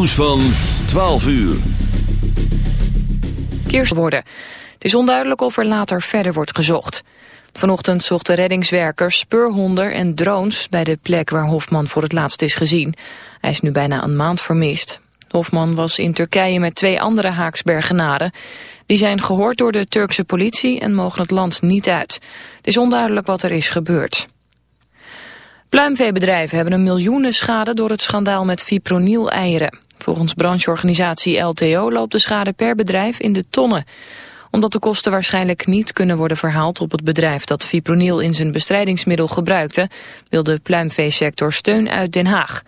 nieuws van 12 uur. Keers worden. Het is onduidelijk of er later verder wordt gezocht. Vanochtend zochten reddingswerkers speurhonden en drones bij de plek waar Hofman voor het laatst is gezien. Hij is nu bijna een maand vermist. Hofman was in Turkije met twee andere Haaksbergenaren. Die zijn gehoord door de Turkse politie en mogen het land niet uit. Het is onduidelijk wat er is gebeurd. Pluimveebedrijven hebben een miljoenen schade door het schandaal met fipronil-eieren. Volgens brancheorganisatie LTO loopt de schade per bedrijf in de tonnen. Omdat de kosten waarschijnlijk niet kunnen worden verhaald op het bedrijf dat fipronil in zijn bestrijdingsmiddel gebruikte, wil de pluimveesector steun uit Den Haag.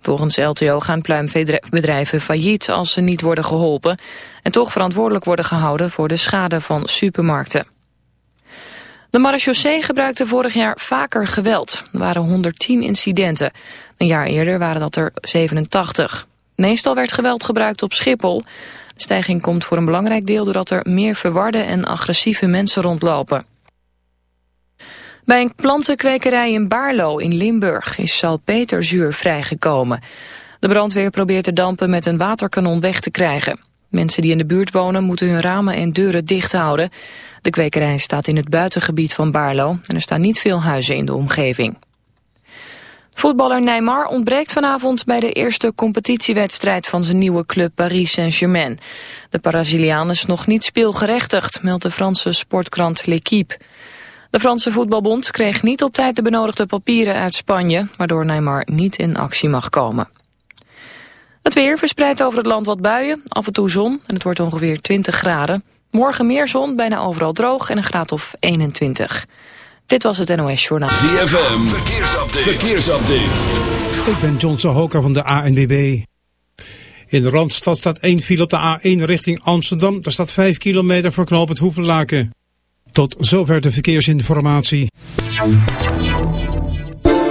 Volgens LTO gaan pluimveebedrijven failliet als ze niet worden geholpen en toch verantwoordelijk worden gehouden voor de schade van supermarkten. De marechaussee gebruikte vorig jaar vaker geweld. Er waren 110 incidenten. Een jaar eerder waren dat er 87. Meestal werd geweld gebruikt op Schiphol. De stijging komt voor een belangrijk deel doordat er meer verwarde en agressieve mensen rondlopen. Bij een plantenkwekerij in Baarlo in Limburg is salpeterzuur vrijgekomen. De brandweer probeert de dampen met een waterkanon weg te krijgen. Mensen die in de buurt wonen moeten hun ramen en deuren dicht houden. De kwekerij staat in het buitengebied van Baarlo en er staan niet veel huizen in de omgeving. Voetballer Neymar ontbreekt vanavond bij de eerste competitiewedstrijd van zijn nieuwe club Paris Saint-Germain. De Braziliaan is nog niet speelgerechtigd, meldt de Franse sportkrant L'Equipe. De Franse voetbalbond kreeg niet op tijd de benodigde papieren uit Spanje, waardoor Neymar niet in actie mag komen. Het weer verspreidt over het land wat buien, af en toe zon en het wordt ongeveer 20 graden. Morgen meer zon, bijna overal droog en een graad of 21. Dit was het NOS Journaal. ZFM, verkeersupdate. verkeersupdate. Ik ben John Zahoka van de ANWB. In de Randstad staat één file op de A1 richting Amsterdam. Daar staat 5 kilometer voor knooppunt Hoevenlaken. Tot zover de verkeersinformatie.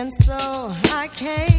And so I came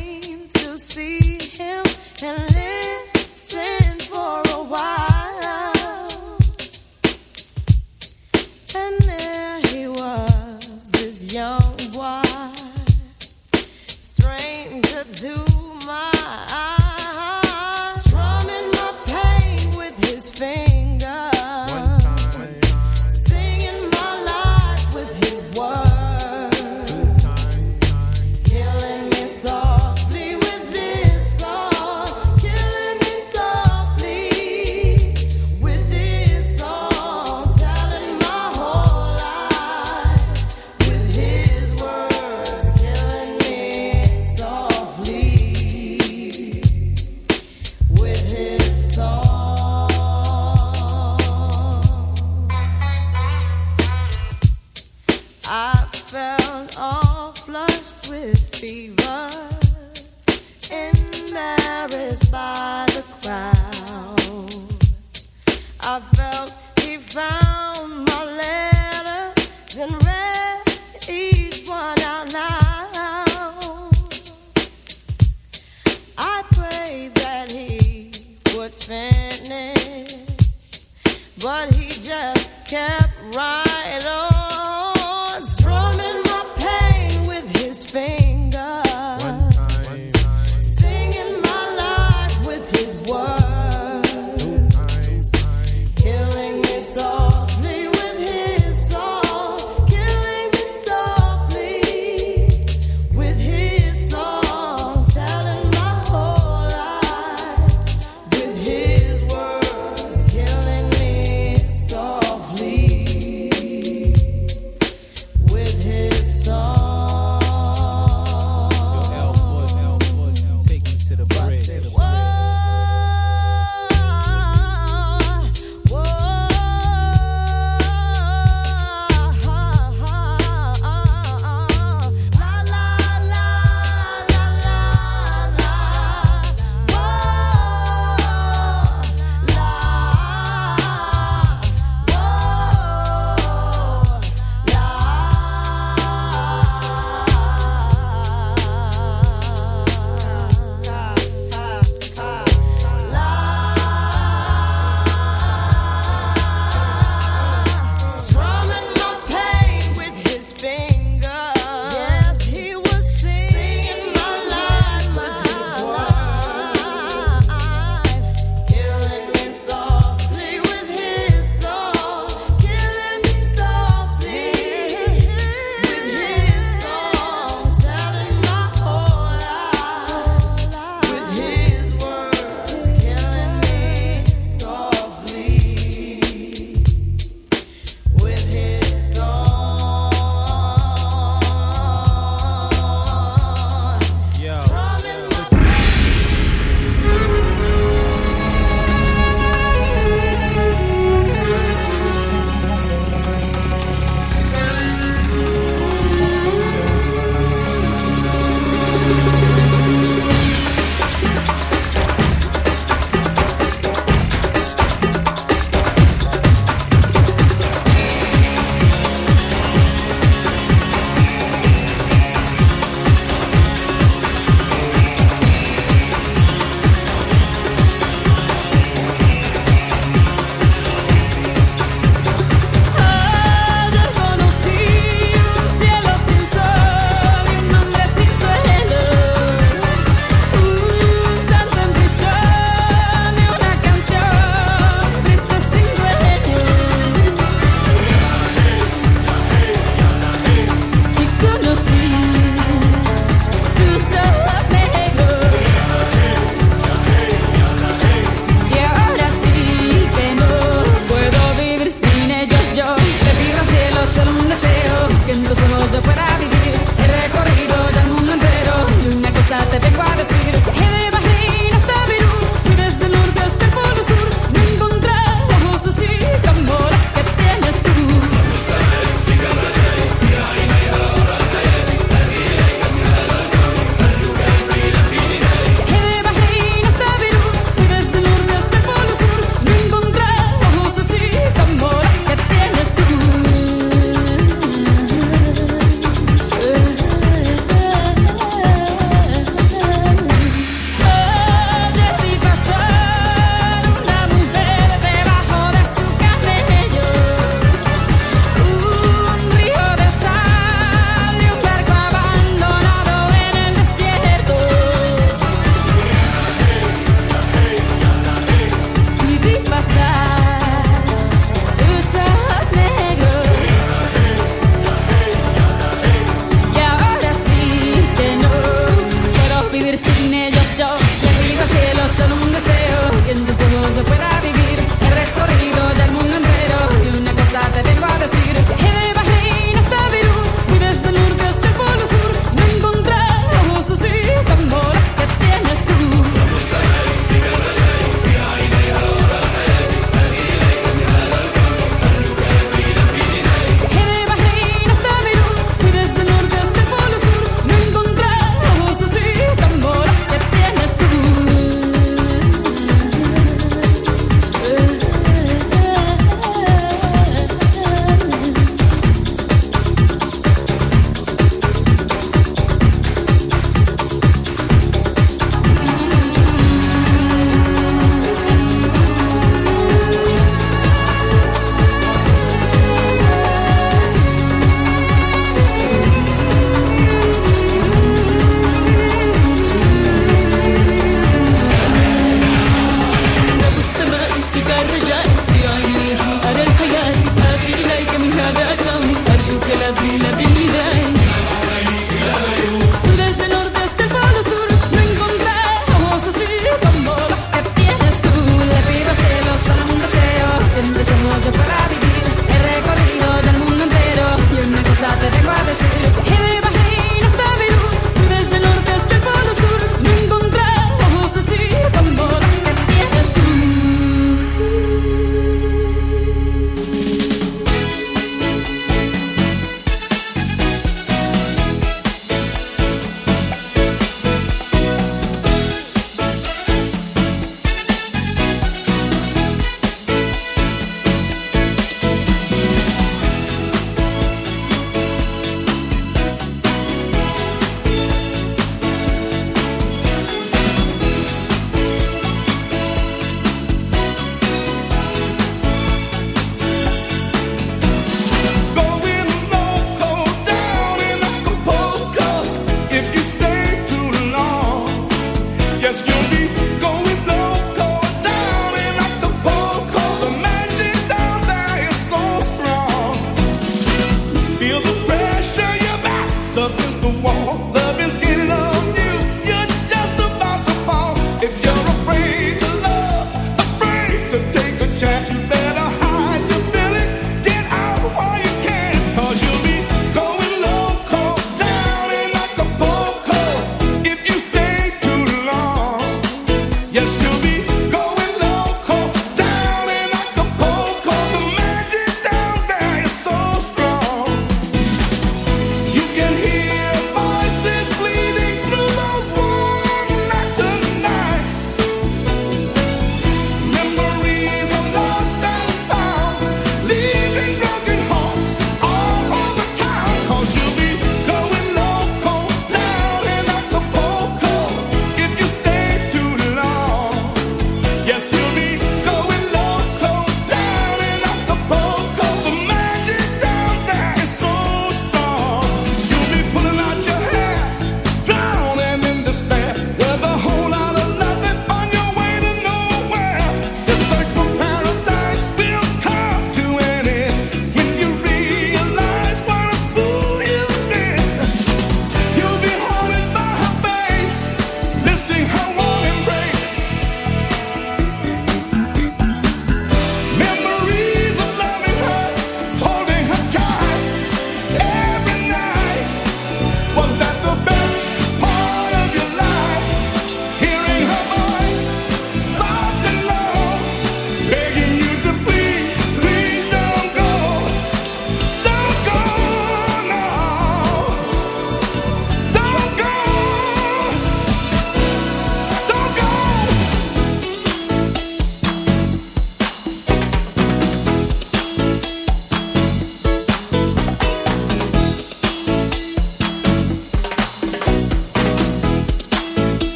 baby to sitting there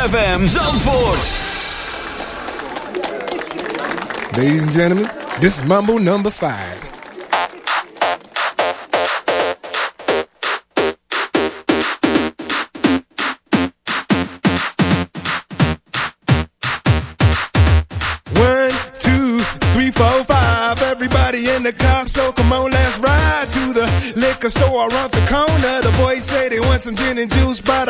ZFM Zandvoort. Ladies and gentlemen, this is Mambo number five. One, two, three, four, five. Everybody in the car, so come on, let's ride to the liquor store around the corner. The boys say they want some gin and juice, but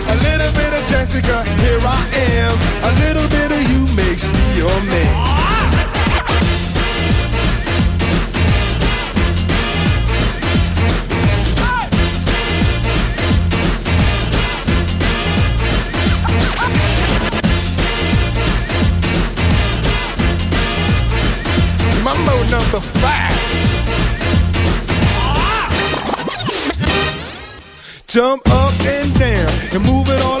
Little bit of Jessica, here I am. A little bit of you makes me your man. Mambo number five. Jump up and down and move it all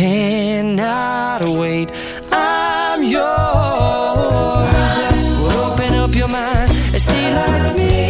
Cannot wait. I'm yours. Well, open up your mind and see like me.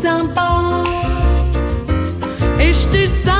sympa. Et je te sens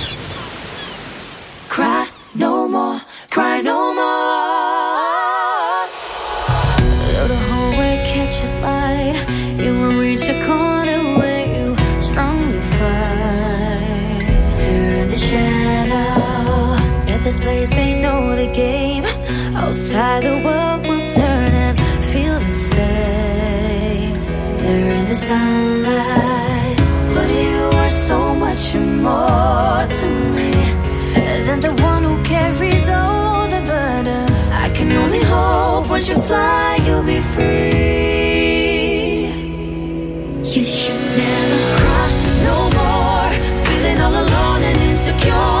Once you fly, you'll be free. You should never cry no more, feeling all alone and insecure.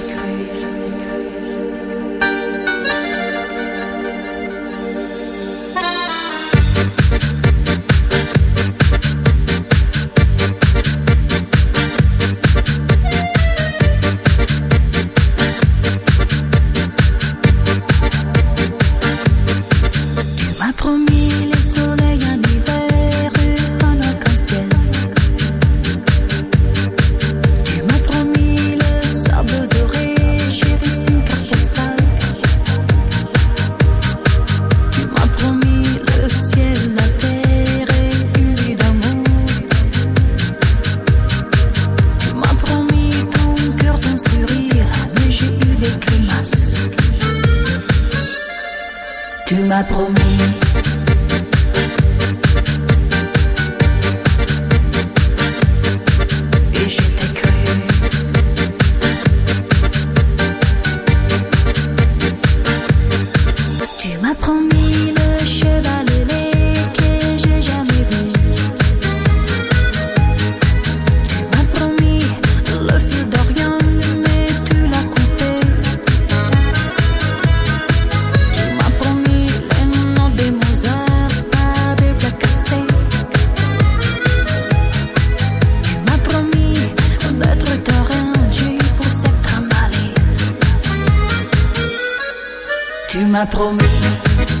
Tu m'as promis.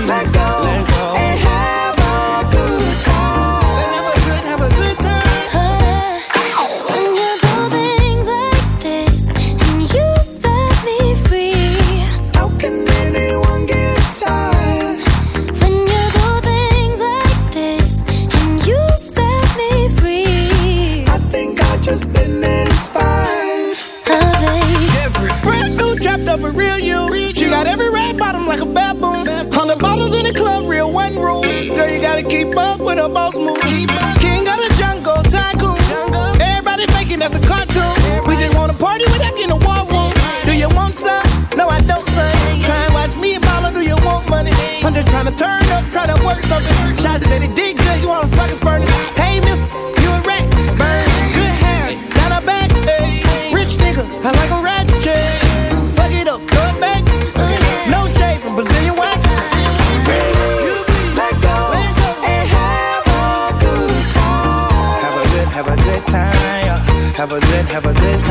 Boss move. King of the jungle, tycoon. Everybody faking that's a cartoon. We just wanna party without getting a war room. Do you want some? No, I don't, son. Try and watch me and mama, do you want money? I'm just trying to turn up, try to work something. Shots said it did good, you wanna fucking furnace. Have a good, time.